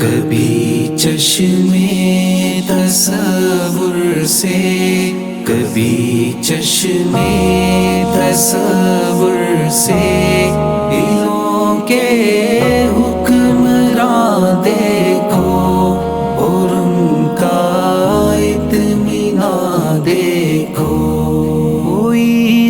کبھی چشمے تصور سے کبھی چشمے تصور سے دلوں کے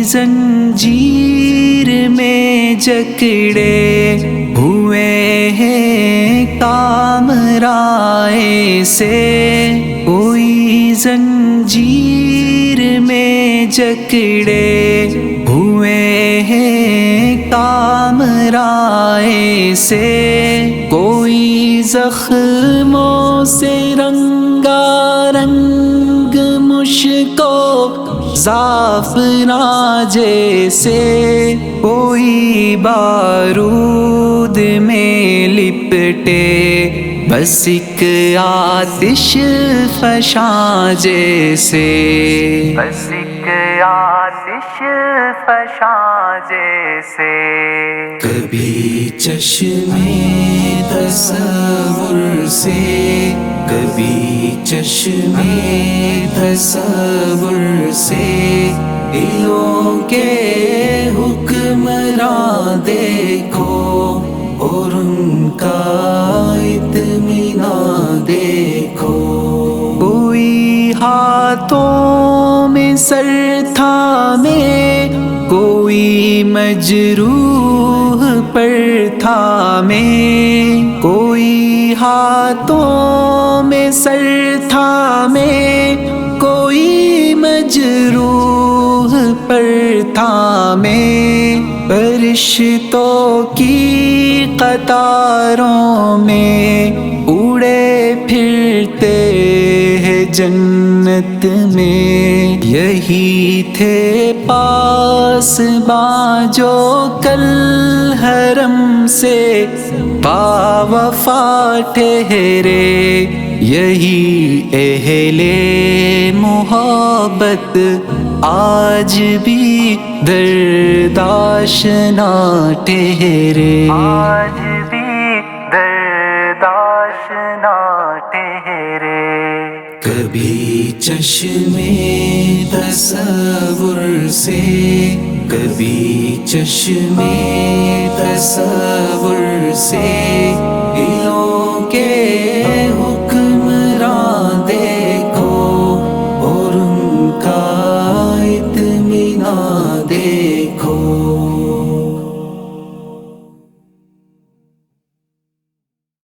زنجیر میں جکڑے ہوئے ہیں کام رائے سے۔ کوئی زنجیر میں جکڑے ہوئے ہیں کام رائے سے۔ کوئی زخموں سے رنگا رنگ مشکو زعفران جیسے کوئی بارود میں لپٹے بس ایک آتش فشاں جیسے۔ بس ایک آتش فشاں جیسے۔ کبھی چشمے تصور سے کبھی چشمے تصور سے دلوں کے حکمراں دیکھو اور ان کا اطمینان دیکھو۔ کوئی ہاتھوں میں سر تھامے کوئی مجروح پر تھامے کوئی ہاتھوں میں سر تھامے کوئی مجروح پر تھامے فرشتوں کی قطاروں میں جنت میں یہی تھے پاس جو کل حرم سے با وفا ٹھہرے، یہی اہل محبت آج بھی درداشنا ٹھہرے۔ آج بھی درداشنا ٹھہرے۔ کبھی چشمے تصور سے کبھی چشمے تصور سے دلوں کے حکمراں دیکھو اور ان کا اطمینان دیکھو۔